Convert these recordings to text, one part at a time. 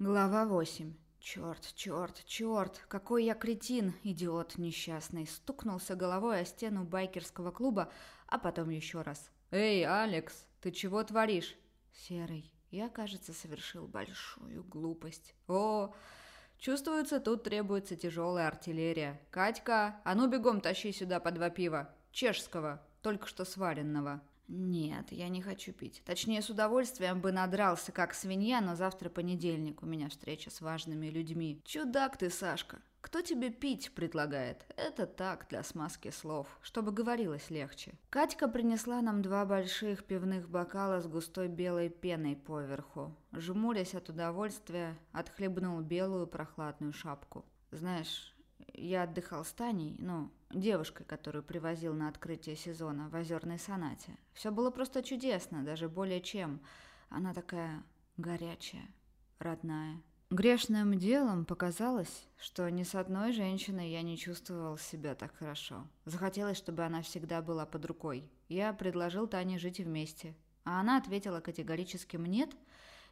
Глава 8. Черт, черт, черт, какой я кретин, идиот несчастный. Стукнулся головой о стену байкерского клуба, а потом еще раз. «Эй, Алекс, ты чего творишь?» «Серый, я, кажется, совершил большую глупость». «О, чувствуется, тут требуется тяжелая артиллерия. Катька, а ну бегом тащи сюда по два пива. Чешского, только что сваренного». «Нет, я не хочу пить. Точнее, с удовольствием бы надрался, как свинья, но завтра понедельник, у меня встреча с важными людьми. Чудак ты, Сашка. Кто тебе пить предлагает? Это так, для смазки слов, чтобы говорилось легче». Катька принесла нам два больших пивных бокала с густой белой пеной поверху. Жмурясь от удовольствия, отхлебнул белую прохладную шапку. «Знаешь, я отдыхал с Таней, ну, девушкой, которую привозил на открытие сезона в Озерной Сонате. Все было просто чудесно, даже более чем. Она такая горячая, родная. Грешным делом показалось, что ни с одной женщиной я не чувствовал себя так хорошо. Захотелось, чтобы она всегда была под рукой. Я предложил Тане жить вместе. А она ответила категорическим «нет»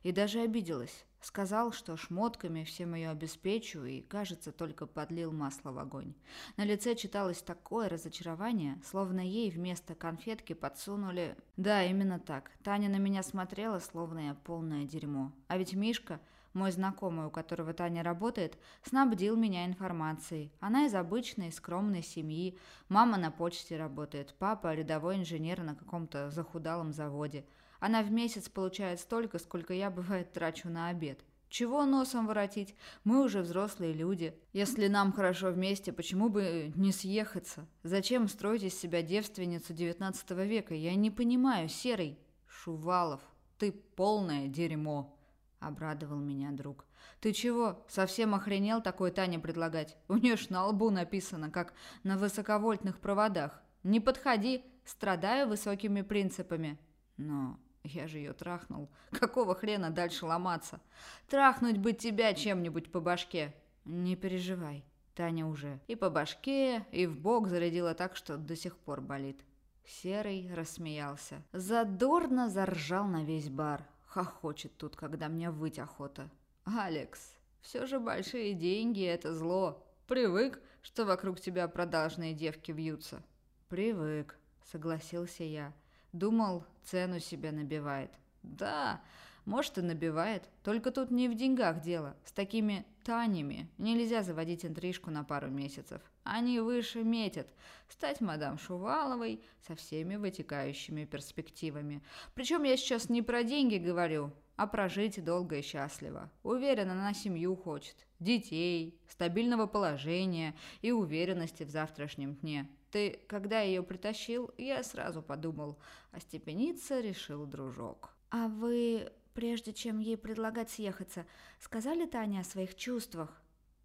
и даже обиделась. Сказал, что шмотками всем ее обеспечу и, кажется, только подлил масло в огонь. На лице читалось такое разочарование, словно ей вместо конфетки подсунули... Да, именно так. Таня на меня смотрела, словно я полное дерьмо. А ведь Мишка, мой знакомый, у которого Таня работает, снабдил меня информацией. Она из обычной, скромной семьи. Мама на почте работает, папа рядовой инженер на каком-то захудалом заводе. Она в месяц получает столько, сколько я, бывает, трачу на обед. Чего носом воротить? Мы уже взрослые люди. Если нам хорошо вместе, почему бы не съехаться? Зачем строить из себя девственницу девятнадцатого века? Я не понимаю, Серый. Шувалов, ты полное дерьмо, обрадовал меня друг. Ты чего, совсем охренел такой Тане предлагать? У нее ж на лбу написано, как на высоковольтных проводах. Не подходи, страдаю высокими принципами. Но я же ее трахнул. Какого хрена дальше ломаться? Трахнуть бы тебя чем-нибудь по башке. Не переживай, Таня уже и по башке, и в бок зарядила так, что до сих пор болит. Серый рассмеялся. Задорно заржал на весь бар. Хохочет тут, когда мне выть охота. «Алекс, все же большие деньги — это зло. Привык, что вокруг тебя продажные девки вьются?» «Привык», — согласился я. Думал, цену себе набивает. Да, может и набивает, только тут не в деньгах дело. С такими Танями нельзя заводить интрижку на пару месяцев. Они выше метят. Стать мадам Шуваловой со всеми вытекающими перспективами. Причем я сейчас не про деньги говорю, а прожить долго и счастливо. Уверена, она семью хочет. Детей, стабильного положения и уверенности в завтрашнем дне. Ты, когда ее притащил, я сразу подумал, остепениться решил дружок. А вы, прежде чем ей предлагать съехаться, сказали Тане о своих чувствах?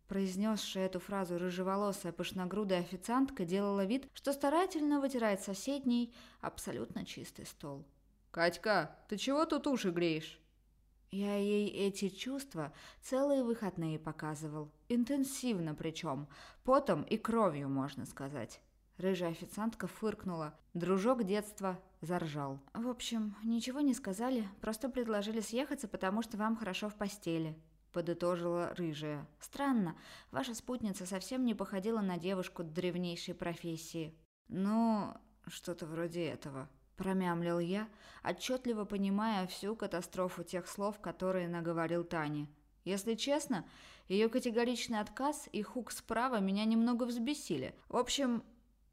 Произнесшая эту фразу рыжеволосая пышногрудая официантка делала вид, что старательно вытирает соседний абсолютно чистый стол. «Катька, ты чего тут уши греешь?» Я ей эти чувства целые выходные показывал. Интенсивно причем. Потом и кровью, можно сказать. Рыжая официантка фыркнула. Дружок детства заржал. «В общем, ничего не сказали, просто предложили съехаться, потому что вам хорошо в постели», — подытожила рыжая. «Странно, ваша спутница совсем не походила на девушку древнейшей профессии». «Ну, что-то вроде этого», — промямлил я, отчетливо понимая всю катастрофу тех слов, которые наговорил Тане. Если честно, ее категоричный отказ и хук справа меня немного взбесили. В общем,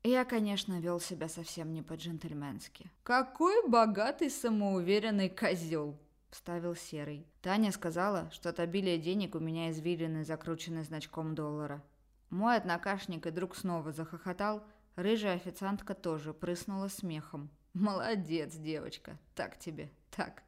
я, конечно, вел себя совсем не по-джентльменски. «Какой богатый самоуверенный козел!» – вставил Серый. Таня сказала, что от обилия денег у меня извилины закручены значком доллара. Мой однокашник и друг снова захохотал, рыжая официантка тоже прыснула смехом. «Молодец, девочка, так тебе, так».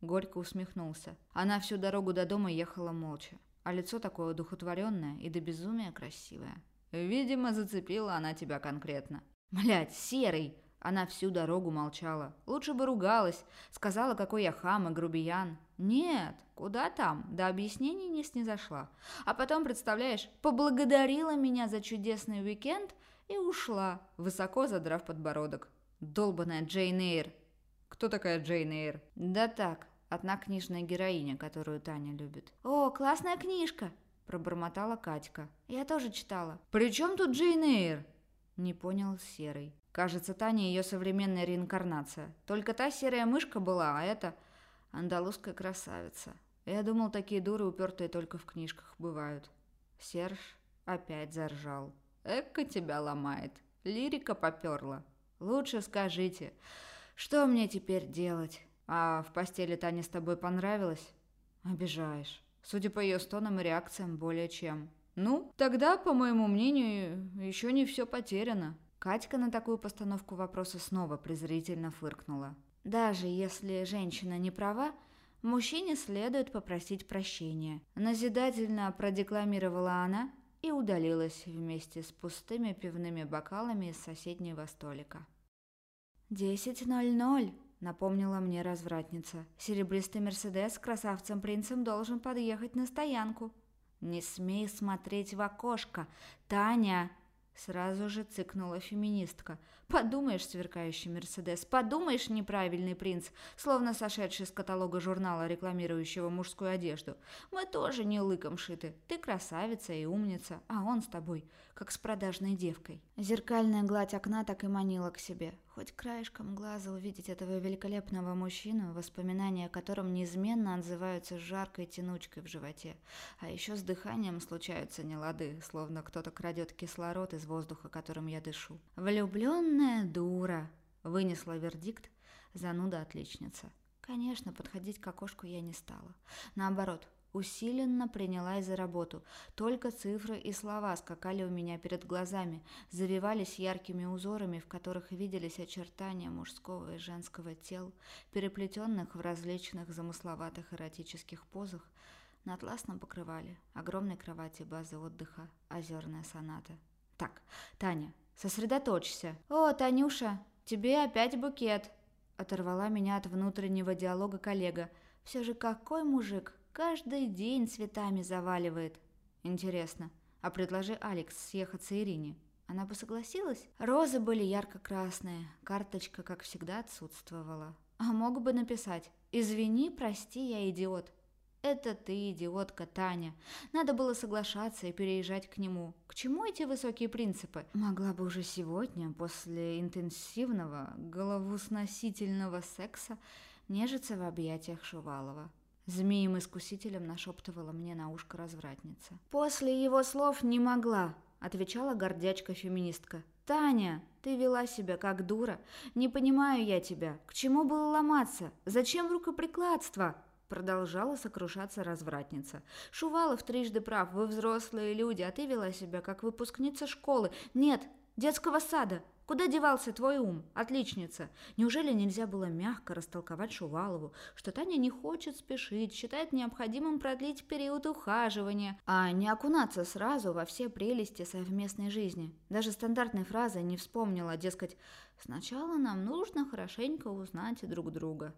Горько усмехнулся. Она всю дорогу до дома ехала молча, а лицо такое одухотворенное и до безумия красивое. Видимо, зацепила она тебя конкретно. Блять, серый! Она всю дорогу молчала. Лучше бы ругалась. Сказала, какой я хам и грубиян. Нет, куда там? До объяснений не снизошла. А потом, представляешь, поблагодарила меня за чудесный уикенд и ушла, высоко задрав подбородок. Долбаная Джейн Эйр. Кто такая Джейн Эйр? Да так, Одна книжная героиня, которую Таня любит. «О, классная книжка!» – пробормотала Катька. «Я тоже читала». «При чем тут Джейн Эйр?» – не понял Серый. Кажется, Таня ее современная реинкарнация. Только та серая мышка была, а это андалузская красавица. Я думал, такие дуры упертые только в книжках бывают. Серж опять заржал. Эка тебя ломает. Лирика поперла. Лучше скажите, что мне теперь делать? А в постели Таня с тобой понравилась? Обижаешь. Судя по ее стонам и реакциям, более чем. Ну, тогда, по моему мнению, еще не все потеряно. Катька на такую постановку вопроса снова презрительно фыркнула. Даже если женщина не права, мужчине следует попросить прощения. Назидательно продекламировала она и удалилась вместе с пустыми пивными бокалами из соседнего столика. «Десять ноль ноль», — напомнила мне развратница. «Серебристый Мерседес с красавцем-принцем должен подъехать на стоянку». «Не смей смотреть в окошко! Таня!» Сразу же цыкнула феминистка. «Подумаешь, сверкающий Мерседес, подумаешь, неправильный принц, словно сошедший с каталога журнала, рекламирующего мужскую одежду. Мы тоже не лыком шиты. Ты красавица и умница, а он с тобой, как с продажной девкой». Зеркальная гладь окна так и манила к себе. Хоть краешком глаза увидеть этого великолепного мужчину, воспоминания о котором неизменно отзываются жаркой тянучкой в животе. А еще с дыханием случаются нелады, словно кто-то крадет кислород из воздуха, которым я дышу. «Влюбленная дура!» — вынесла вердикт зануда-отличница. Конечно, подходить к окошку я не стала. Наоборот, Усиленно принялась за работу. Только цифры и слова скакали у меня перед глазами, завивались яркими узорами, в которых виделись очертания мужского и женского тел, переплетенных в различных замысловатых эротических позах, на атласном покрывале, огромной кровати базы отдыха, озерная соната. «Так, Таня, сосредоточься!» «О, Танюша, тебе опять букет!» Оторвала меня от внутреннего диалога коллега. «Все же какой мужик! Каждый день цветами заваливает. Интересно, а предложи Алекс съехаться Ирине. Она бы согласилась? Розы были ярко-красные, карточка, как всегда, отсутствовала. А мог бы написать «Извини, прости, я идиот». «Это ты, идиотка Таня. Надо было соглашаться и переезжать к нему. К чему эти высокие принципы? Могла бы уже сегодня, после интенсивного, головусносительного секса, нежиться в объятиях Шувалова. Змеем-искусителем нашептывала мне на ушко развратница. «После его слов не могла», — отвечала гордячка-феминистка. «Таня, ты вела себя как дура. Не понимаю я тебя. К чему было ломаться? Зачем рукоприкладство?» Продолжала сокрушаться развратница. «Шувалов трижды прав. Вы взрослые люди, а ты вела себя как выпускница школы. Нет, детского сада. Куда девался твой ум, отличница? Неужели нельзя было мягко растолковать Шувалову, что Таня не хочет спешить, считает необходимым продлить период ухаживания, а не окунаться сразу во все прелести совместной жизни? Даже стандартной фразы не вспомнила, дескать, «Сначала нам нужно хорошенько узнать друг друга».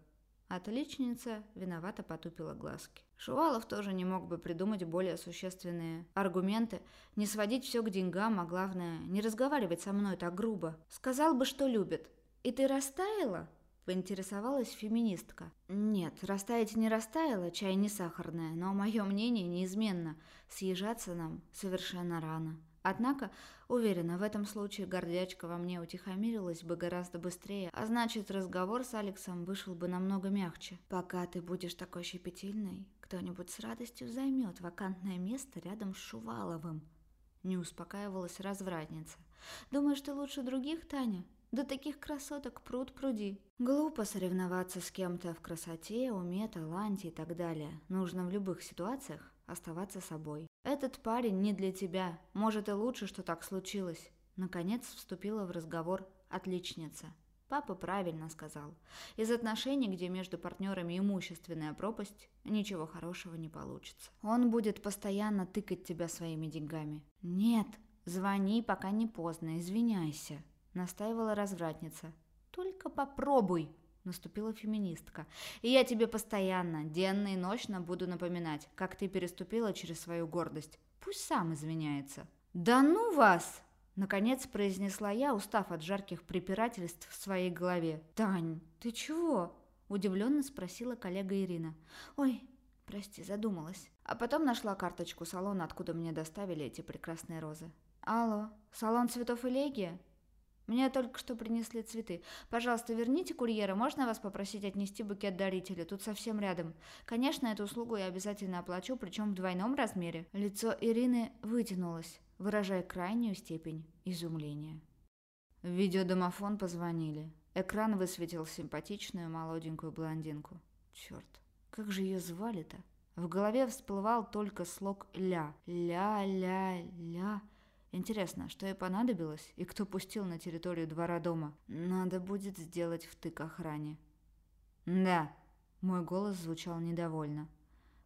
Отличница виновато потупила глазки. Шувалов тоже не мог бы придумать более существенные аргументы, не сводить все к деньгам, а главное, не разговаривать со мной так грубо. Сказал бы, что любит. «И ты растаяла?» – поинтересовалась феминистка. «Нет, растаять не растаяла, чай не сахарная, но мое мнение неизменно. Съезжаться нам совершенно рано». Однако, уверена, в этом случае гордячка во мне утихомирилась бы гораздо быстрее, а значит, разговор с Алексом вышел бы намного мягче. Пока ты будешь такой щепетильной, кто-нибудь с радостью займет вакантное место рядом с Шуваловым. Не успокаивалась развратница. Думаешь, ты лучше других, Таня? Да таких красоток пруд пруди. Глупо соревноваться с кем-то в красоте, уме, таланте и так далее. Нужно в любых ситуациях оставаться собой. «Этот парень не для тебя. Может, и лучше, что так случилось». Наконец вступила в разговор отличница. Папа правильно сказал. Из отношений, где между партнерами имущественная пропасть, ничего хорошего не получится. Он будет постоянно тыкать тебя своими деньгами. «Нет, звони, пока не поздно, извиняйся», — настаивала развратница. «Только попробуй», Наступила феминистка. «И я тебе постоянно, денно и ночно буду напоминать, как ты переступила через свою гордость. Пусть сам извиняется». «Да ну вас!» Наконец произнесла я, устав от жарких препирательств в своей голове. «Тань, ты чего?» Удивленно спросила коллега Ирина. «Ой, прости, задумалась». А потом нашла карточку салона, откуда мне доставили эти прекрасные розы. «Алло, салон цветов Элегия?» Мне только что принесли цветы. Пожалуйста, верните курьера. Можно вас попросить отнести букет дарителю? Тут совсем рядом. Конечно, эту услугу я обязательно оплачу, причем в двойном размере. Лицо Ирины вытянулось, выражая крайнюю степень изумления. В видеодомофон позвонили. Экран высветил симпатичную молоденькую блондинку. Черт, как же ее звали-то? В голове всплывал только слог «ля». «Ля-ля-ля». Интересно, что ей понадобилось и кто пустил на территорию двора дома? Надо будет сделать втык охране. «Да», — мой голос звучал недовольно.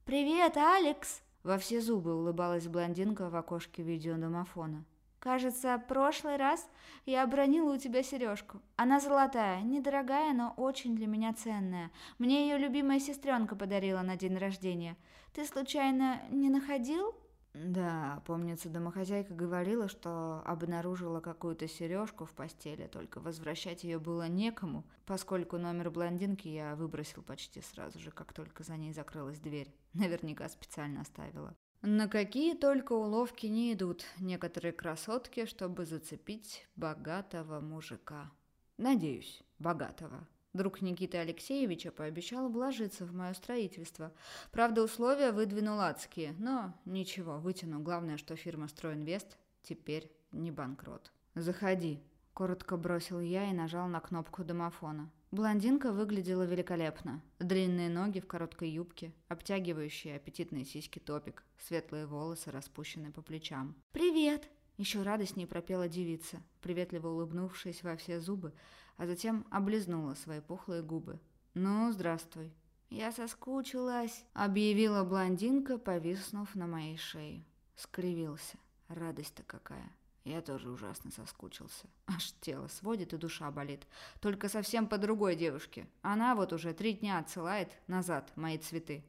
«Привет, Алекс!» Во все зубы улыбалась блондинка в окошке видеодомофона. «Кажется, прошлый раз я обронила у тебя сережку. Она золотая, недорогая, но очень для меня ценная. Мне ее любимая сестренка подарила на день рождения. Ты случайно не находил?» Да, помнится, домохозяйка говорила, что обнаружила какую-то сережку в постели, только возвращать ее было некому, поскольку номер блондинки я выбросил почти сразу же, как только за ней закрылась дверь. Наверняка специально оставила. На какие только уловки не идут некоторые красотки, чтобы зацепить богатого мужика. Надеюсь, богатого. Друг Никиты Алексеевича пообещал вложиться в мое строительство. Правда, условия выдвинул адские, но ничего, вытяну. Главное, что фирма «Стройинвест» теперь не банкрот. «Заходи», – коротко бросил я и нажал на кнопку домофона. Блондинка выглядела великолепно. Длинные ноги в короткой юбке, обтягивающие аппетитные сиськи топик, светлые волосы распущены по плечам. «Привет!» – еще радостнее пропела девица, приветливо улыбнувшись во все зубы, а затем облизнула свои пухлые губы. «Ну, здравствуй». «Я соскучилась», — объявила блондинка, повиснув на моей шее. Скривился. Радость-то какая. Я тоже ужасно соскучился. Аж тело сводит и душа болит. Только совсем по другой девушке. Она вот уже три дня отсылает назад мои цветы.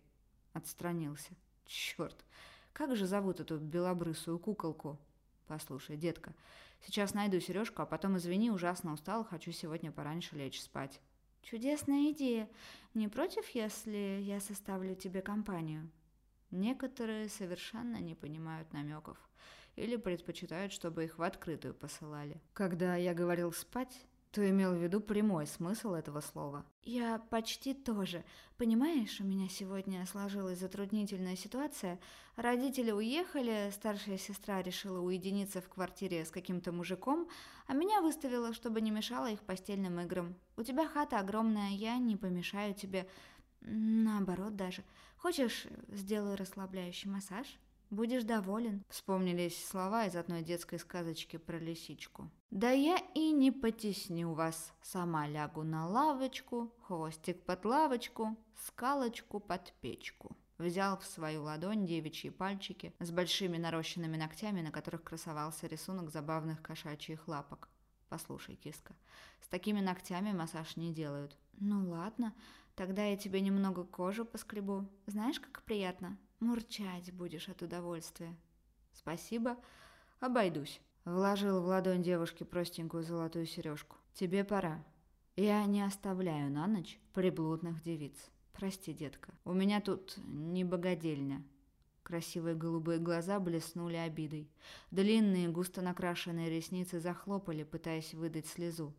Отстранился. Черт, как же зовут эту белобрысую куколку? Послушай, детка, Сейчас найду сережку, а потом, извини, ужасно устал, хочу сегодня пораньше лечь спать. Чудесная идея. Не против, если я составлю тебе компанию? Некоторые совершенно не понимают намеков или предпочитают, чтобы их в открытую посылали. Когда я говорил спать, то имел в виду прямой смысл этого слова. Я почти тоже. Понимаешь, у меня сегодня сложилась затруднительная ситуация. Родители уехали, старшая сестра решила уединиться в квартире с каким-то мужиком, а меня выставила, чтобы не мешала их постельным играм. У тебя хата огромная, я не помешаю тебе. Наоборот даже. Хочешь, сделаю расслабляющий массаж? Будешь доволен. Вспомнились слова из одной детской сказочки про лисичку. Да я и не потесню вас. Сама лягу на лавочку, хвостик под лавочку, скалочку под печку. Взял в свою ладонь девичьи пальчики с большими нарощенными ногтями, на которых красовался рисунок забавных кошачьих лапок. Послушай, киска, с такими ногтями массаж не делают. Ну ладно, тогда я тебе немного кожу поскребу. Знаешь, как приятно? Мурчать будешь от удовольствия. Спасибо, обойдусь. Вложил в ладонь девушки простенькую золотую сережку. Тебе пора. Я не оставляю на ночь приблудных девиц. Прости, детка, у меня тут не богадельня. Красивые голубые глаза блеснули обидой. Длинные, густо накрашенные ресницы захлопали, пытаясь выдать слезу.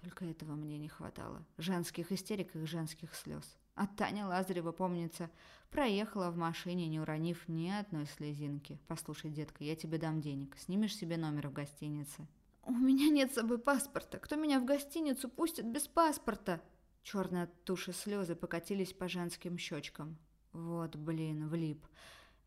Только этого мне не хватало. Женских истерик и женских слез. А Таня Лазарева, помнится, проехала в машине, не уронив ни одной слезинки. «Послушай, детка, я тебе дам денег. Снимешь себе номер в гостинице». «У меня нет с собой паспорта. Кто меня в гостиницу пустит без паспорта?» Черные от туши слезы покатились по женским щечкам. «Вот, блин, влип.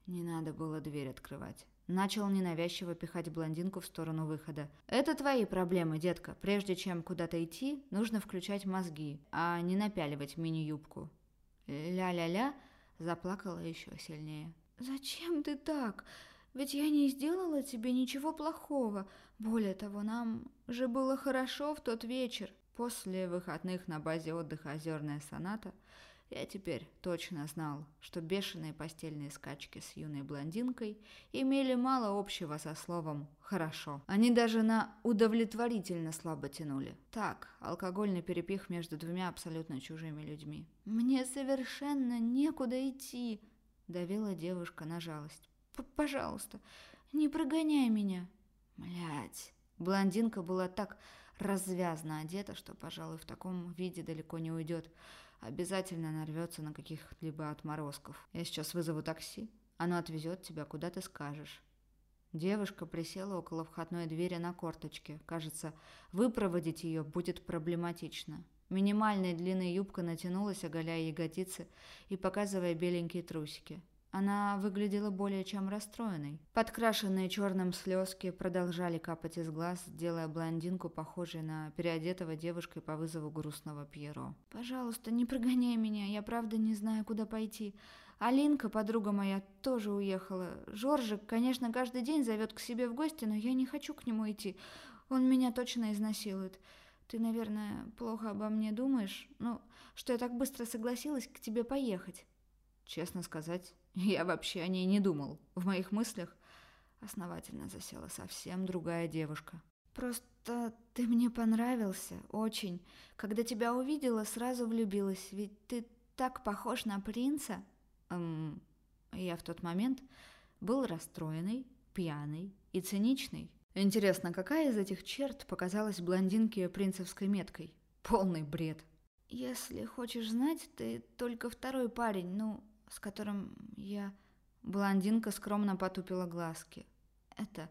Не надо было дверь открывать». Начал ненавязчиво пихать блондинку в сторону выхода. «Это твои проблемы, детка. Прежде чем куда-то идти, нужно включать мозги, а не напяливать мини-юбку. Ля-ля-ля заплакала еще сильнее. «Зачем ты так? Ведь я не сделала тебе ничего плохого. Более того, нам же было хорошо в тот вечер». После выходных на базе отдыха «Озерная соната» Я теперь точно знал, что бешеные постельные скачки с юной блондинкой имели мало общего со словом «хорошо». Они даже на удовлетворительно слабо тянули. Так, алкогольный перепих между двумя абсолютно чужими людьми. «Мне совершенно некуда идти», — давила девушка на жалость. «Пожалуйста, не прогоняй меня». Млять. Блондинка была так развязно одета, что, пожалуй, в таком виде далеко не уйдет обязательно нарвется на каких-либо отморозков. Я сейчас вызову такси, оно отвезет тебя, куда ты скажешь». Девушка присела около входной двери на корточке. Кажется, выпроводить ее будет проблематично. Минимальная длинная юбка натянулась, оголяя ягодицы и показывая беленькие трусики. Она выглядела более чем расстроенной. Подкрашенные черным слезки продолжали капать из глаз, делая блондинку похожей на переодетого девушкой по вызову грустного Пьеро. «Пожалуйста, не прогоняй меня, я правда не знаю, куда пойти. Алинка, подруга моя, тоже уехала. Жоржик, конечно, каждый день зовет к себе в гости, но я не хочу к нему идти. Он меня точно изнасилует. Ты, наверное, плохо обо мне думаешь? Ну, что я так быстро согласилась к тебе поехать?» Честно сказать, я вообще о ней не думал. В моих мыслях основательно засела совсем другая девушка. Просто ты мне понравился, очень. Когда тебя увидела, сразу влюбилась, ведь ты так похож на принца. Эм, я в тот момент был расстроенный, пьяный и циничный. Интересно, какая из этих черт показалась блондинке принцевской меткой? Полный бред. Если хочешь знать, ты только второй парень, ну, с которым я... Блондинка скромно потупила глазки. Это...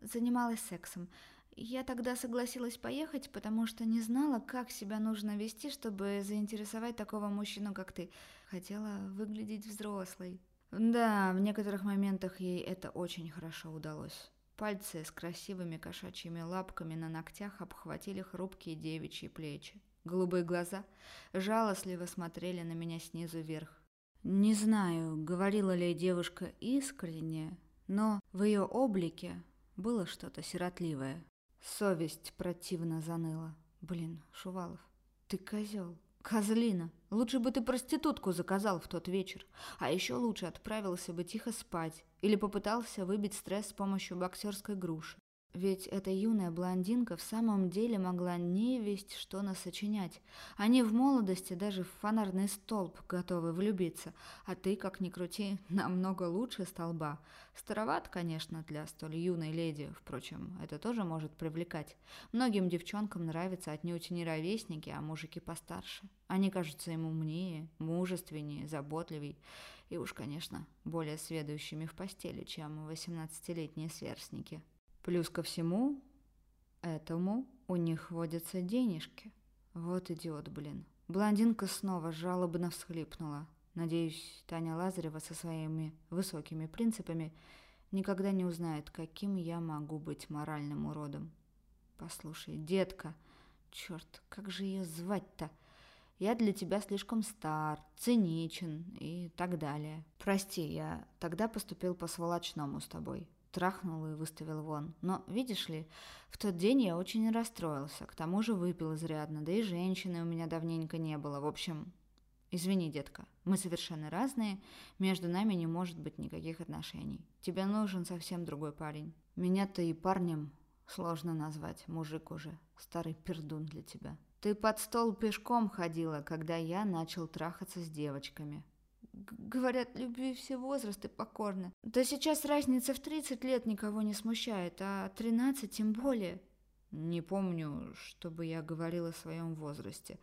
занималась сексом. Я тогда согласилась поехать, потому что не знала, как себя нужно вести, чтобы заинтересовать такого мужчину, как ты. Хотела выглядеть взрослой. Да, в некоторых моментах ей это очень хорошо удалось. Пальцы с красивыми кошачьими лапками на ногтях обхватили хрупкие девичьи плечи. Голубые глаза жалостливо смотрели на меня снизу вверх. Не знаю, говорила ли девушка искренне, но в ее облике было что-то сиротливое. Совесть противно заныла. Блин, Шувалов, ты козел. Козлина. Лучше бы ты проститутку заказал в тот вечер. А еще лучше отправился бы тихо спать. Или попытался выбить стресс с помощью боксерской груши. Ведь эта юная блондинка в самом деле могла не что насочинять. Они в молодости даже в фонарный столб готовы влюбиться, а ты, как ни крути, намного лучше столба. Староват, конечно, для столь юной леди, впрочем, это тоже может привлекать. Многим девчонкам нравятся отнюдь не ровесники, а мужики постарше. Они кажутся ему умнее, мужественнее, заботливей и уж, конечно, более сведущими в постели, чем 18-летние сверстники. Плюс ко всему этому у них водятся денежки. Вот идиот, блин. Блондинка снова жалобно всхлипнула. Надеюсь, Таня Лазарева со своими высокими принципами никогда не узнает, каким я могу быть моральным уродом. Послушай, детка, черт, как же ее звать-то? Я для тебя слишком стар, циничен и так далее. Прости, я тогда поступил по-сволочному с тобой трахнул и выставил вон. Но, видишь ли, в тот день я очень расстроился. К тому же выпил изрядно, да и женщины у меня давненько не было. В общем, извини, детка, мы совершенно разные, между нами не может быть никаких отношений. Тебе нужен совсем другой парень. Меня-то и парнем сложно назвать, мужик уже, старый пердун для тебя. Ты под стол пешком ходила, когда я начал трахаться с девочками. Говорят, любви все возрасты покорны. Да сейчас разница в 30 лет никого не смущает, а 13 тем более. Не помню, чтобы я говорил о своем возрасте.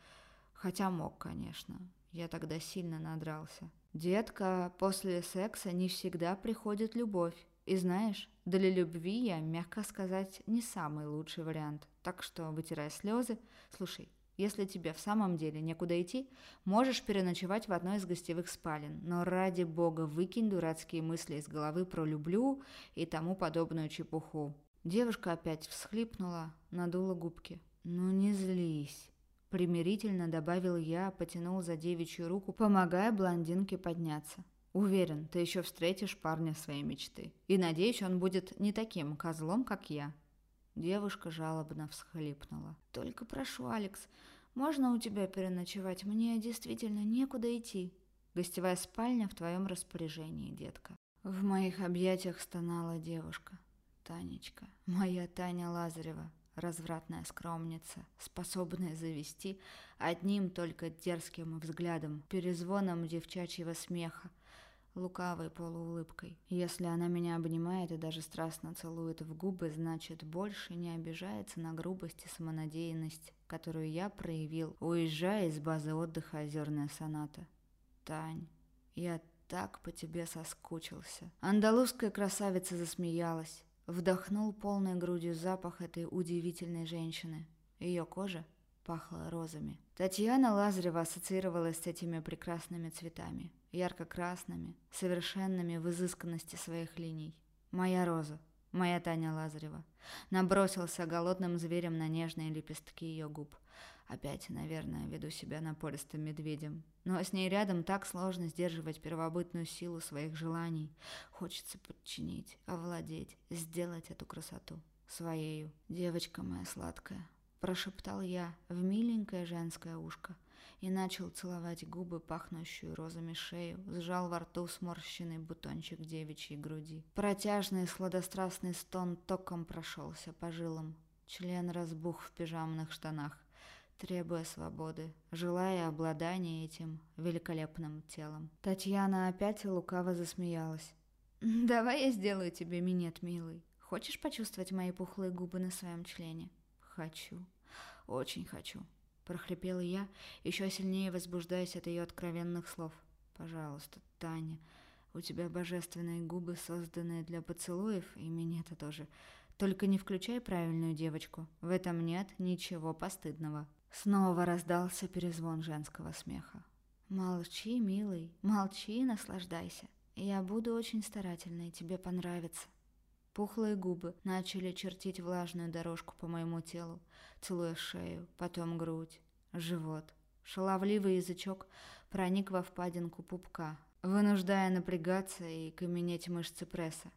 Хотя мог, конечно. Я тогда сильно надрался. Детка, после секса не всегда приходит любовь. И знаешь, для любви я, мягко сказать, не самый лучший вариант. Так что, вытирая слезы, слушай, если тебе в самом деле некуда идти, можешь переночевать в одной из гостевых спален, но ради бога выкинь дурацкие мысли из головы про «люблю» и тому подобную чепуху. Девушка опять всхлипнула, надула губки. «Ну не злись», — примирительно добавил я, потянул за девичью руку, помогая блондинке подняться. «Уверен, ты еще встретишь парня своей мечты. И надеюсь, он будет не таким козлом, как я». Девушка жалобно всхлипнула. «Только прошу, Алекс, Можно у тебя переночевать? Мне действительно некуда идти. Гостевая спальня в твоем распоряжении, детка. В моих объятиях стонала девушка. Танечка, моя Таня Лазарева, развратная скромница, способная завести одним только дерзким взглядом, перезвоном девчачьего смеха, лукавой полуулыбкой. Если она меня обнимает и даже страстно целует в губы, значит, больше не обижается на грубость и самонадеянность, которую я проявил, уезжая из базы отдыха «Озерная соната». Тань, я так по тебе соскучился. Андалузская красавица засмеялась. Вдохнул полной грудью запах этой удивительной женщины. Ее кожа пахла розами. Татьяна Лазарева ассоциировалась с этими прекрасными цветами, ярко-красными, совершенными в изысканности своих линий. Моя роза, моя Таня Лазарева. Набросился голодным зверем на нежные лепестки ее губ. Опять, наверное, веду себя напористым медведем. Но с ней рядом так сложно сдерживать первобытную силу своих желаний. Хочется подчинить, овладеть, сделать эту красоту своею. Девочка моя сладкая, прошептал я в миленькое женское ушко и начал целовать губы, пахнущую розами шею, сжал во рту сморщенный бутончик девичьей груди. Протяжный сладострастный стон током прошелся по жилам. Член разбух в пижамных штанах, требуя свободы, желая обладания этим великолепным телом. Татьяна опять лукаво засмеялась. «Давай я сделаю тебе минет, милый. Хочешь почувствовать мои пухлые губы на своем члене?» «Хочу, очень хочу», — прохрипела я, еще сильнее возбуждаясь от ее откровенных слов. «Пожалуйста, Таня, у тебя божественные губы, созданные для поцелуев, и меня-то тоже. Только не включай правильную девочку, в этом нет ничего постыдного». Снова раздался перезвон женского смеха. «Молчи, милый, молчи и наслаждайся. Я буду очень старательной, тебе понравится». Пухлые губы начали чертить влажную дорожку по моему телу, целуя шею, потом грудь, живот. Шаловливый язычок проник во впадинку пупка, вынуждая напрягаться и каменеть мышцы пресса.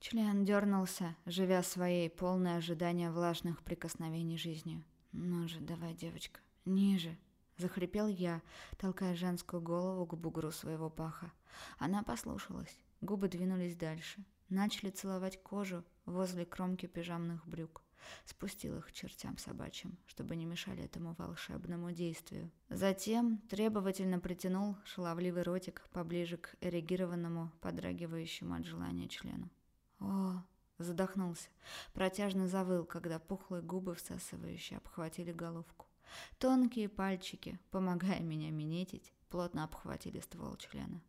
Член дернулся, живя своей полной ожидания влажных прикосновений жизнью. «Ну же, давай, девочка, ниже!» Захрипел я, толкая женскую голову к бугру своего паха. Она послушалась, губы двинулись дальше, Начали целовать кожу возле кромки пижамных брюк. Спустил их чертям собачьим, чтобы не мешали этому волшебному действию. Затем требовательно притянул шаловливый ротик поближе к эрегированному, подрагивающему от желания члену. О, задохнулся. Протяжно завыл, когда пухлые губы всасывающие обхватили головку. Тонкие пальчики, помогая меня минетить, плотно обхватили ствол члена.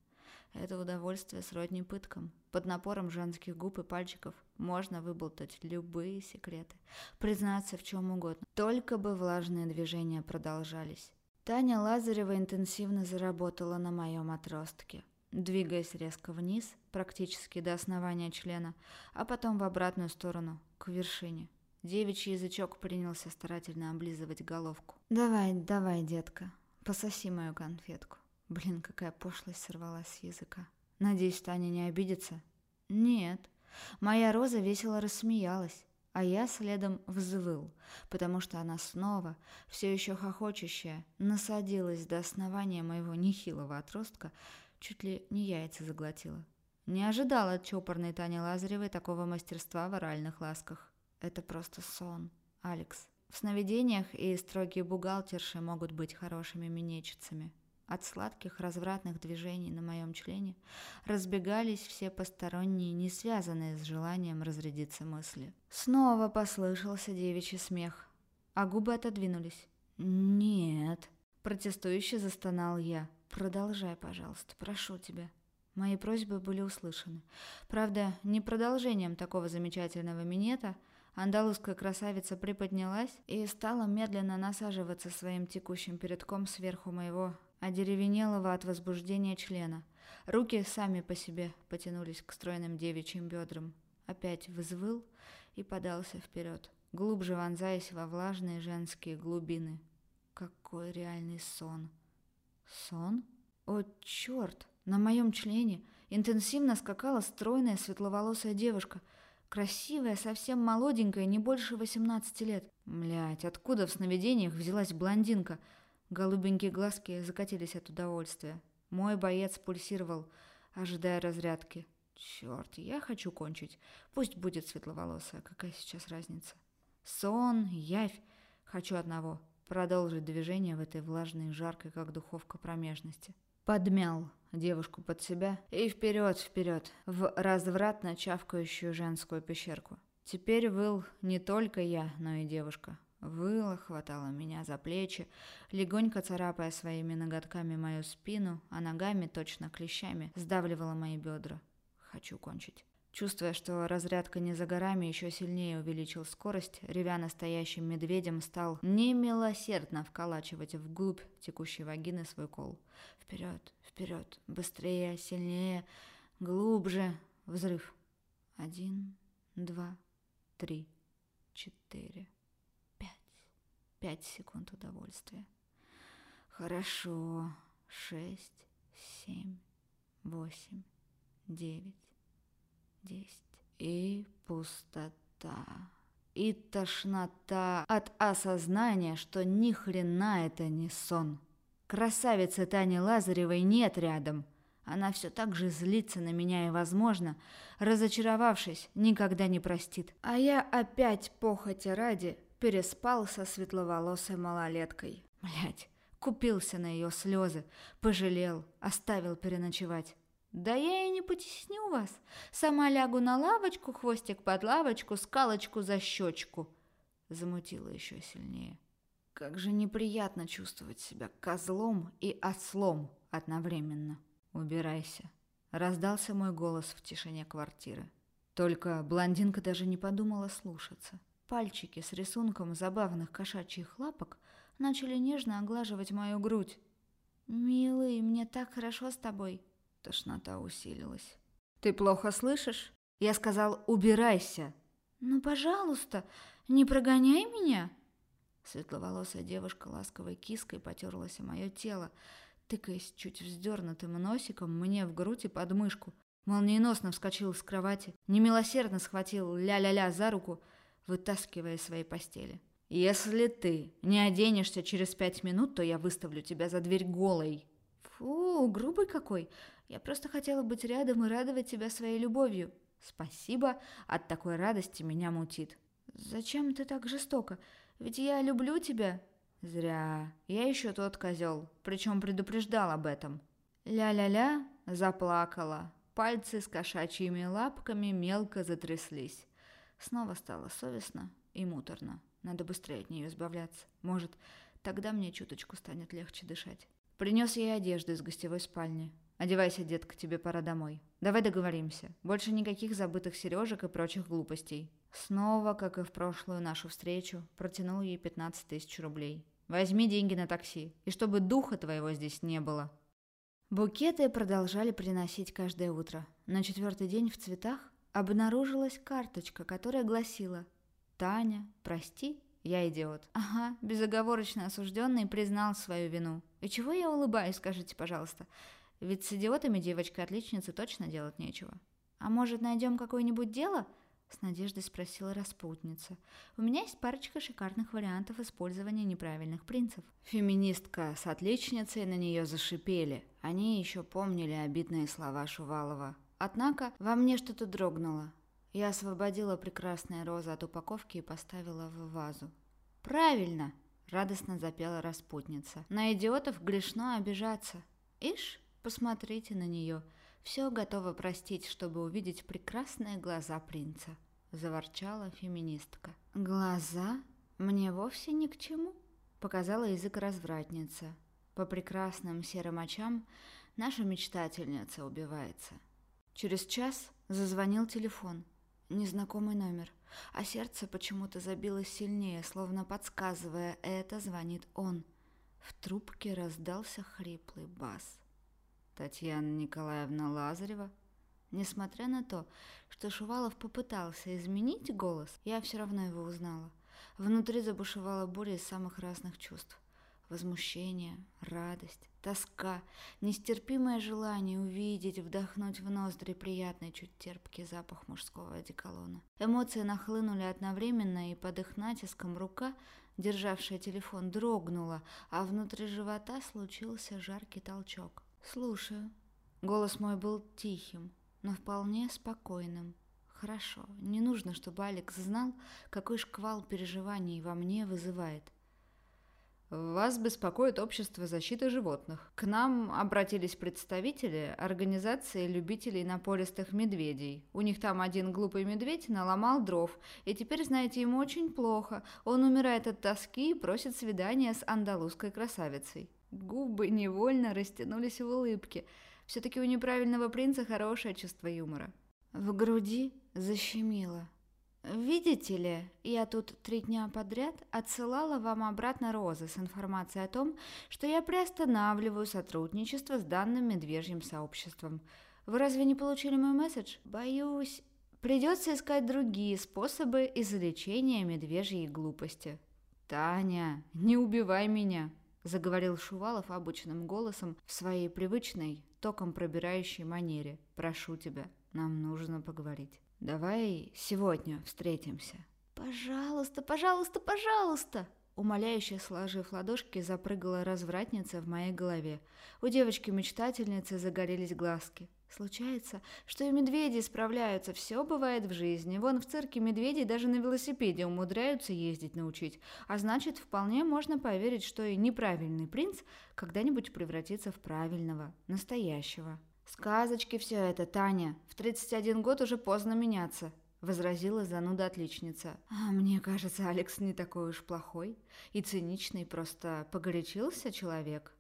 Это удовольствие сродни пыткам. Под напором женских губ и пальчиков можно выболтать любые секреты, признаться в чем угодно. Только бы влажные движения продолжались. Таня Лазарева интенсивно заработала на моем отростке, двигаясь резко вниз, практически до основания члена, а потом в обратную сторону, к вершине. Девичий язычок принялся старательно облизывать головку. «Давай, давай, детка, пососи мою конфетку». Блин, какая пошлость сорвалась с языка. Надеюсь, Таня не обидится? Нет. Моя Роза весело рассмеялась, а я следом взвыл, потому что она снова, все еще хохочущая, насадилась до основания моего нехилого отростка, чуть ли не яйца заглотила. Не ожидала от чопорной Тани Лазаревой такого мастерства в оральных ласках. Это просто сон, Алекс. В сновидениях и строгие бухгалтерши могут быть хорошими минетчицами. От сладких развратных движений на моем члене разбегались все посторонние, не связанные с желанием разрядиться мысли. Снова послышался девичий смех, а губы отодвинулись. «Нет», — протестующе застонал я. «Продолжай, пожалуйста, прошу тебя». Мои просьбы были услышаны. Правда, не продолжением такого замечательного минета — Андалузская красавица приподнялась и стала медленно насаживаться своим текущим передком сверху моего одеревенелого от возбуждения члена. Руки сами по себе потянулись к стройным девичьим бедрам. Опять взвыл и подался вперед, глубже вонзаясь во влажные женские глубины. Какой реальный сон! Сон? О, черт! На моем члене интенсивно скакала стройная светловолосая девушка. Красивая, совсем молоденькая, не больше 18 лет. Блять, откуда в сновидениях взялась блондинка? Голубенькие глазки закатились от удовольствия. Мой боец пульсировал, ожидая разрядки. Черт, я хочу кончить. Пусть будет светловолосая, какая сейчас разница? Сон, явь. Хочу одного — продолжить движение в этой влажной, жаркой, как духовка промежности. Подмял девушку под себя и вперед, вперед, в развратно чавкающую женскую пещерку. Теперь выл не только я, но и девушка. Выла, хватала меня за плечи, легонько царапая своими ноготками мою спину, а ногами, точно клещами, сдавливала мои бедра. Хочу кончить. Чувствуя, что разрядка не за горами, еще сильнее увеличил скорость, ревя настоящим медведем, стал немилосердно вколачивать вглубь текущей вагины свой кол. Вперед, вперед, быстрее, сильнее, глубже. Взрыв. Один, два, три, четыре. Пять секунд удовольствия. Хорошо. Шесть, семь, восемь, девять, десять. И пустота. И тошнота от осознания, что ни хрена это не сон. Красавицы Тани Лазаревой нет рядом. Она все так же злится на меня и, возможно, разочаровавшись, никогда не простит. А я опять похоти ради переспал со светловолосой малолеткой. Блять, купился на ее слезы, пожалел, оставил переночевать. Да я и не потесню вас. Сама лягу на лавочку, хвостик под лавочку, скалочку за щечку. Замутила еще сильнее. Как же неприятно чувствовать себя козлом и ослом одновременно. Убирайся. Раздался мой голос в тишине квартиры. Только блондинка даже не подумала слушаться. Пальчики с рисунком забавных кошачьих лапок начали нежно оглаживать мою грудь. «Милый, мне так хорошо с тобой!» Тошнота усилилась. «Ты плохо слышишь?» Я сказал «убирайся». «Ну, пожалуйста, не прогоняй меня!» Светловолосая девушка ласковой киской потерлась о мое тело, тыкаясь чуть вздернутым носиком мне в грудь и под мышку. Молниеносно вскочил с кровати, немилосердно схватил ля-ля-ля за руку, вытаскивая из своей постели. «Если ты не оденешься через пять минут, то я выставлю тебя за дверь голой». «Фу, грубый какой! Я просто хотела быть рядом и радовать тебя своей любовью». «Спасибо, от такой радости меня мутит». «Зачем ты так жестоко? Ведь я люблю тебя». «Зря. Я еще тот козел, причем предупреждал об этом». Ля-ля-ля заплакала. Пальцы с кошачьими лапками мелко затряслись. Снова стало совестно и муторно. Надо быстрее от нее избавляться. Может, тогда мне чуточку станет легче дышать. Принес ей одежду из гостевой спальни. «Одевайся, детка, тебе пора домой. Давай договоримся. Больше никаких забытых сережек и прочих глупостей». Снова, как и в прошлую нашу встречу, протянул ей 15 тысяч рублей. «Возьми деньги на такси, и чтобы духа твоего здесь не было». Букеты продолжали приносить каждое утро. На четвертый день в цветах обнаружилась карточка, которая гласила «Таня, прости, я идиот». Ага, безоговорочно осужденный признал свою вину. И чего я улыбаюсь, скажите, пожалуйста? Ведь с идиотами девочка-отличницы точно делать нечего. А может, найдем какое-нибудь дело?» С надеждой спросила распутница. «У меня есть парочка шикарных вариантов использования неправильных принцев». Феминистка с отличницей на нее зашипели. Они еще помнили обидные слова Шувалова. Однако во мне что-то дрогнуло. Я освободила прекрасные розы от упаковки и поставила в вазу. «Правильно!» – радостно запела распутница. «На идиотов грешно обижаться. Ишь, посмотрите на нее!» Все готова простить, чтобы увидеть прекрасные глаза принца», — заворчала феминистка. «Глаза? Мне вовсе ни к чему», — показала язык развратница. «По прекрасным серым очам наша мечтательница убивается». Через час зазвонил телефон. Незнакомый номер. А сердце почему-то забилось сильнее, словно подсказывая, это звонит он. В трубке раздался хриплый бас. Татьяна Николаевна Лазарева. Несмотря на то, что Шувалов попытался изменить голос, я все равно его узнала. Внутри забушевала буря из самых разных чувств. Возмущение, радость, тоска, нестерпимое желание увидеть, вдохнуть в ноздри приятный, чуть терпкий запах мужского одеколона. Эмоции нахлынули одновременно, и под их натиском рука, державшая телефон, дрогнула, а внутри живота случился жаркий толчок. «Слушаю». Голос мой был тихим, но вполне спокойным. Хорошо, не нужно, чтобы Алекс знал, какой шквал переживаний во мне вызывает. Вас беспокоит общество защиты животных. К нам обратились представители организации любителей напористых медведей. У них там один глупый медведь наломал дров, и теперь, знаете, ему очень плохо. Он умирает от тоски и просит свидания с андалузской красавицей. Губы невольно растянулись в улыбке. Все-таки у неправильного принца хорошее чувство юмора. В груди защемило. Видите ли, я тут три дня подряд отсылала вам обратно розы с информацией о том, что я приостанавливаю сотрудничество с данным медвежьим сообществом. Вы разве не получили мой месседж? Боюсь, придется искать другие способы излечения медвежьей глупости. Таня, не убивай меня, заговорил Шувалов обычным голосом в своей привычной, током пробирающей манере. Прошу тебя, нам нужно поговорить. Давай сегодня встретимся. Пожалуйста, пожалуйста, пожалуйста. Умоляюще сложив ладошки, запрыгала развратница в моей голове. У девочки-мечтательницы загорелись глазки. Случается, что и медведи справляются, все бывает в жизни. Вон в цирке медведей даже на велосипеде умудряются ездить научить. А значит, вполне можно поверить, что и неправильный принц когда-нибудь превратится в правильного, настоящего. «Сказочки все это, Таня. В 31 год уже поздно меняться», — возразила зануда отличница. «А мне кажется, Алекс не такой уж плохой и циничный, просто погорячился человек»,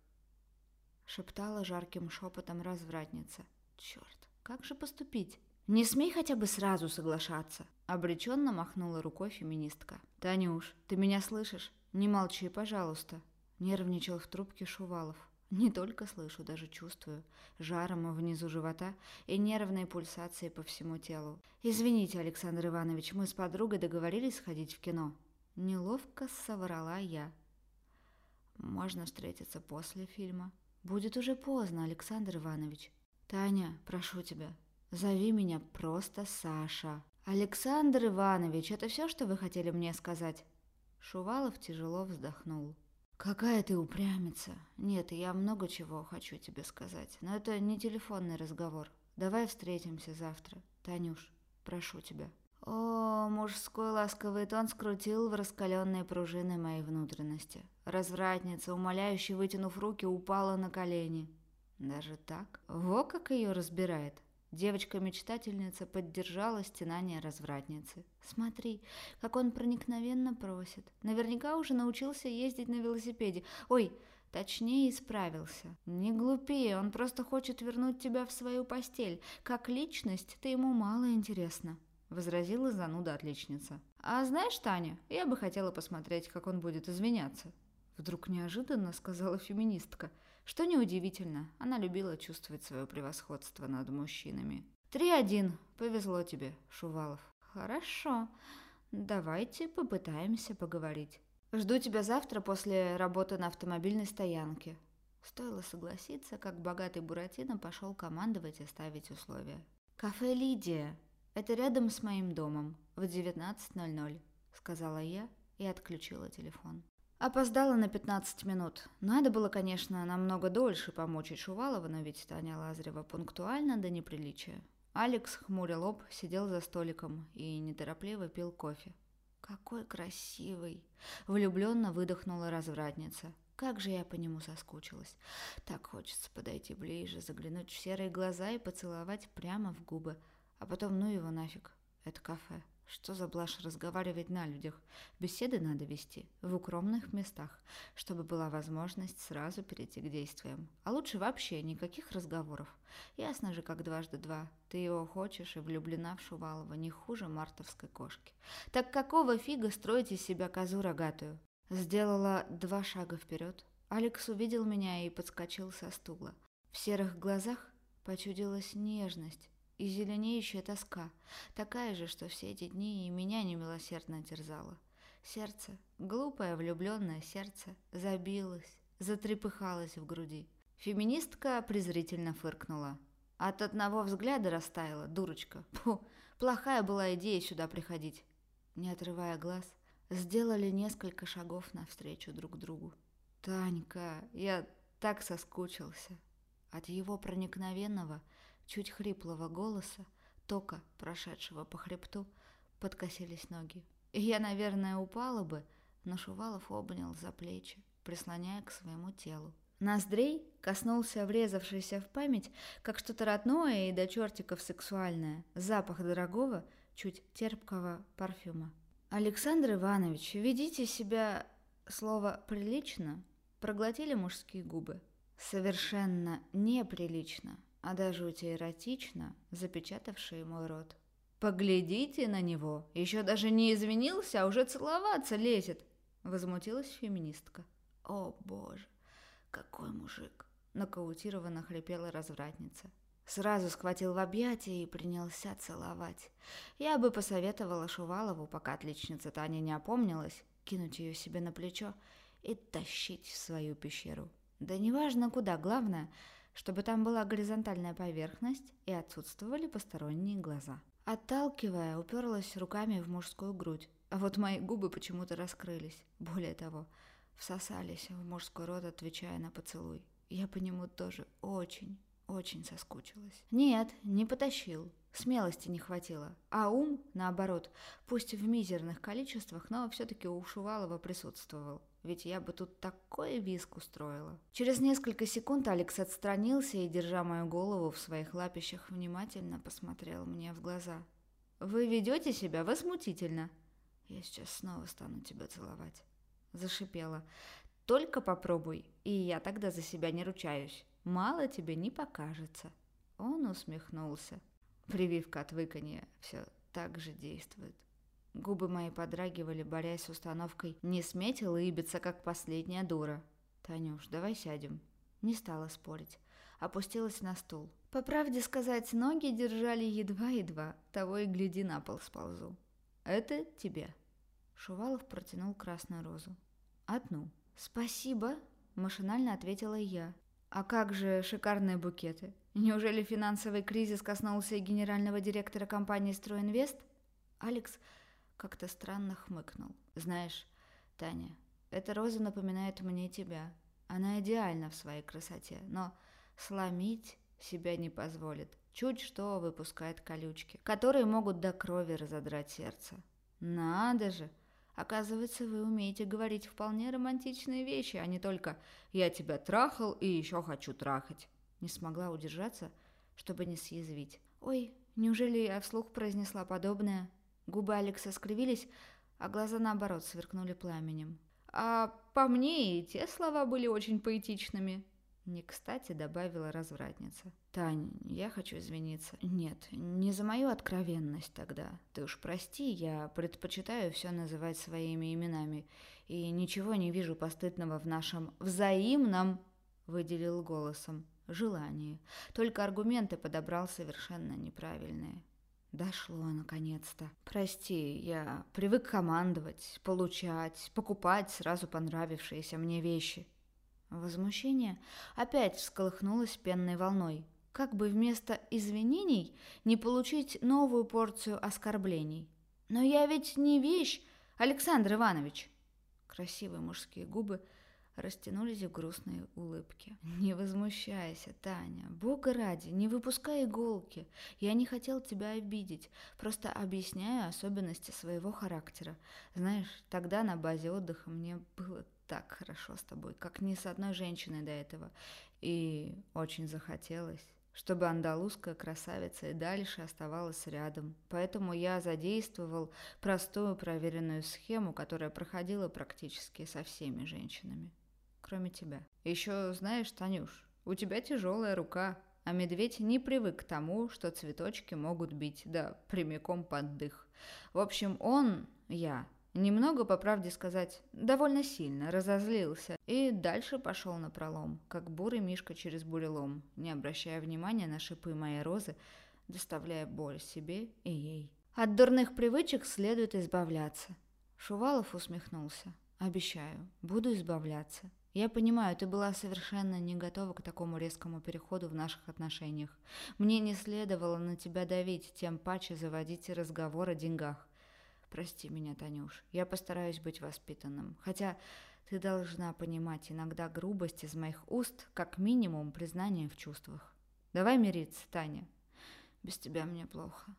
— шептала жарким шепотом развратница. «Черт, как же поступить?» «Не смей хотя бы сразу соглашаться», — обреченно махнула рукой феминистка. «Танюш, ты меня слышишь? Не молчи, пожалуйста», — нервничал в трубке Шувалов. Не только слышу, даже чувствую. Жаром внизу живота и нервные пульсации по всему телу. «Извините, Александр Иванович, мы с подругой договорились сходить в кино». Неловко соврала я. «Можно встретиться после фильма». «Будет уже поздно, Александр Иванович». «Таня, прошу тебя, зови меня просто Саша». «Александр Иванович, это все, что вы хотели мне сказать?» Шувалов тяжело вздохнул. «Какая ты упрямица! Нет, я много чего хочу тебе сказать, но это не телефонный разговор. Давай встретимся завтра. Танюш, прошу тебя». О, мужской ласковый тон скрутил в раскаленные пружины моей внутренности. Развратница, умоляюще вытянув руки, упала на колени. Даже так? Во как ее разбирает. Девочка-мечтательница поддержала стенание развратницы. «Смотри, как он проникновенно просит. Наверняка уже научился ездить на велосипеде. Ой, точнее исправился. Не глупее, он просто хочет вернуть тебя в свою постель. Как личность ты ему мало интересна», — возразила зануда отличница. «А знаешь, Таня, я бы хотела посмотреть, как он будет извиняться». Вдруг неожиданно сказала феминистка — что неудивительно, она любила чувствовать свое превосходство над мужчинами. «Три-один. Повезло тебе, Шувалов». «Хорошо. Давайте попытаемся поговорить. Жду тебя завтра после работы на автомобильной стоянке». Стоило согласиться, как богатый Буратино пошел командовать и ставить условия. «Кафе «Лидия». Это рядом с моим домом. В 19.00», — сказала я и отключила телефон. Опоздала на 15 минут. Надо было, конечно, намного дольше помочь Шувалова, но ведь Таня Лазарева пунктуально до неприличия. Алекс, хмуря лоб, сидел за столиком и неторопливо пил кофе. «Какой красивый!» — влюбленно выдохнула развратница. Как же я по нему соскучилась. Так хочется подойти ближе, заглянуть в серые глаза и поцеловать прямо в губы. А потом ну его нафиг. Это кафе. Что за блажь разговаривать на людях? Беседы надо вести в укромных местах, чтобы была возможность сразу перейти к действиям. А лучше вообще никаких разговоров. Ясно же, как дважды два. Ты его хочешь и влюблена в Шувалова не хуже мартовской кошки. Так какого фига строить из себя козу рогатую? Сделала два шага вперед. Алекс увидел меня и подскочил со стула. В серых глазах почудилась нежность, и зеленеющая тоска, такая же, что все эти дни и меня немилосердно терзала. Сердце, глупое влюбленное сердце, забилось, затрепыхалось в груди. Феминистка презрительно фыркнула. От одного взгляда растаяла, дурочка. Фу, плохая была идея сюда приходить. Не отрывая глаз, сделали несколько шагов навстречу друг другу. «Танька, я так соскучился». От его проникновенного, чуть хриплого голоса, тока, прошедшего по хребту, подкосились ноги. И я, наверное, упала бы, но Шувалов обнял за плечи, прислоняя к своему телу. Ноздрей коснулся врезавшийся в память, как что-то родное и до чертиков сексуальное, запах дорогого, чуть терпкого парфюма. «Александр Иванович, ведите себя, слово «прилично», проглотили мужские губы. Совершенно неприлично, а даже жути эротично, запечатавшие мой рот. «Поглядите на него! Еще даже не извинился, а уже целоваться лезет!» Возмутилась феминистка. «О, боже! «Какой мужик!» — нокаутированно хрипела развратница. Сразу схватил в объятия и принялся целовать. Я бы посоветовала Шувалову, пока отличница Таня не опомнилась, кинуть ее себе на плечо и тащить в свою пещеру. Да неважно куда, главное, чтобы там была горизонтальная поверхность и отсутствовали посторонние глаза. Отталкивая, уперлась руками в мужскую грудь, а вот мои губы почему-то раскрылись. Более того, всосались в мужской рот, отвечая на поцелуй. Я по нему тоже очень, очень соскучилась. Нет, не потащил. Смелости не хватило. А ум, наоборот, пусть в мизерных количествах, но все-таки у Шувалова присутствовал. Ведь я бы тут такой виск устроила. Через несколько секунд Алекс отстранился и, держа мою голову в своих лапищах, внимательно посмотрел мне в глаза. «Вы ведете себя возмутительно. Я сейчас снова стану тебя целовать». Зашипела. «Только попробуй, и я тогда за себя не ручаюсь. Мало тебе не покажется». Он усмехнулся. Прививка от выканья все так же действует. Губы мои подрагивали, борясь с установкой «не сметь улыбиться, как последняя дура». «Танюш, давай сядем». Не стала спорить. Опустилась на стул. По правде сказать, ноги держали едва-едва, того и гляди на пол сползу. «Это тебе». Шувалов протянул красную розу. «Одну». «Спасибо», – машинально ответила я. «А как же шикарные букеты? Неужели финансовый кризис коснулся и генерального директора компании «Стройинвест»?» Алекс как-то странно хмыкнул. «Знаешь, Таня, эта роза напоминает мне тебя. Она идеальна в своей красоте, но сломить себя не позволит. Чуть что выпускает колючки, которые могут до крови разодрать сердце. Надо же!» Оказывается, вы умеете говорить вполне романтичные вещи, а не только «я тебя трахал и еще хочу трахать». Не смогла удержаться, чтобы не съязвить. «Ой, неужели я вслух произнесла подобное?» Губы Алекса скривились, а глаза, наоборот, сверкнули пламенем. «А по мне и те слова были очень поэтичными», не кстати добавила развратница. «Тань, я хочу извиниться. Нет, не за мою откровенность тогда. Ты уж прости, я предпочитаю все называть своими именами. И ничего не вижу постыдного в нашем взаимном, выделил голосом, желании. Только аргументы подобрал совершенно неправильные. Дошло наконец-то. Прости, я привык командовать, получать, покупать сразу понравившиеся мне вещи. Возмущение опять всколыхнулось пенной волной. Как бы вместо извинений не получить новую порцию оскорблений. «Но я ведь не вещь, Александр Иванович!» Красивые мужские губы растянулись в грустные улыбки. «Не возмущайся, Таня. Бога ради, не выпускай иголки. Я не хотел тебя обидеть. Просто объясняю особенности своего характера. Знаешь, тогда на базе отдыха мне было так хорошо с тобой, как ни с одной женщиной до этого. И очень захотелось, чтобы андалузская красавица и дальше оставалась рядом. Поэтому я задействовал простую проверенную схему, которая проходила практически со всеми женщинами, кроме тебя. Еще знаешь, Танюш, у тебя тяжелая рука, а медведь не привык к тому, что цветочки могут бить, да прямиком под дых. В общем, он, я, Немного, по правде сказать, довольно сильно разозлился и дальше пошел на пролом, как бурый мишка через бурелом, не обращая внимания на шипы моей розы, доставляя боль себе и ей. От дурных привычек следует избавляться. Шувалов усмехнулся. Обещаю, буду избавляться. Я понимаю, ты была совершенно не готова к такому резкому переходу в наших отношениях. Мне не следовало на тебя давить, тем паче заводить разговор о деньгах. Прости меня, Танюш, я постараюсь быть воспитанным. Хотя ты должна понимать, иногда грубость из моих уст как минимум признание в чувствах. Давай мириться, Таня. Без тебя мне плохо.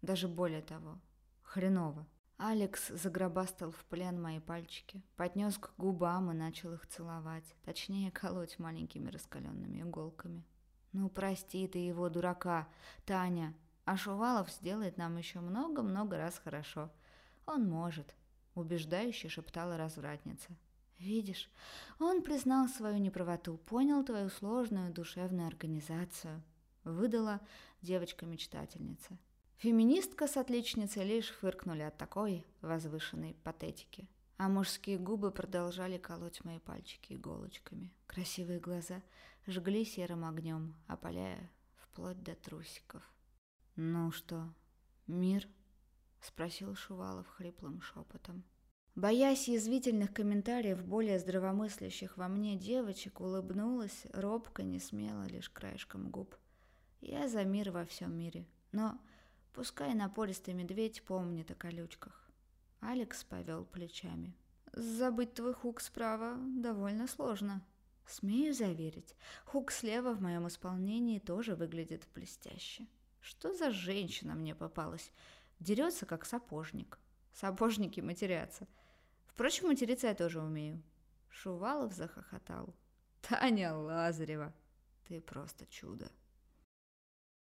Даже более того, хреново. Алекс загробастал в плен мои пальчики, поднес к губам и начал их целовать, точнее колоть маленькими раскаленными иголками. «Ну, прости ты его, дурака, Таня, а Шувалов сделает нам еще много-много раз хорошо. Он может», — убеждающе шептала развратница. «Видишь, он признал свою неправоту, понял твою сложную душевную организацию», — выдала девочка-мечтательница. Феминистка с отличницей лишь фыркнули от такой возвышенной патетики. А мужские губы продолжали колоть мои пальчики иголочками. Красивые глаза жгли серым огнем, опаляя вплоть до трусиков. «Ну что, мир?» — спросил Шувалов хриплым шепотом. Боясь язвительных комментариев более здравомыслящих во мне девочек, улыбнулась, робко, не смело, лишь краешком губ. Я за мир во всем мире, но Пускай напористый медведь помнит о колючках. Алекс повел плечами. Забыть твой хук справа довольно сложно. Смею заверить, хук слева в моем исполнении тоже выглядит блестяще. Что за женщина мне попалась? Дерется, как сапожник. Сапожники матерятся. Впрочем, материться я тоже умею. Шувалов захохотал. Таня Лазарева, ты просто чудо.